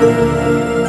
Música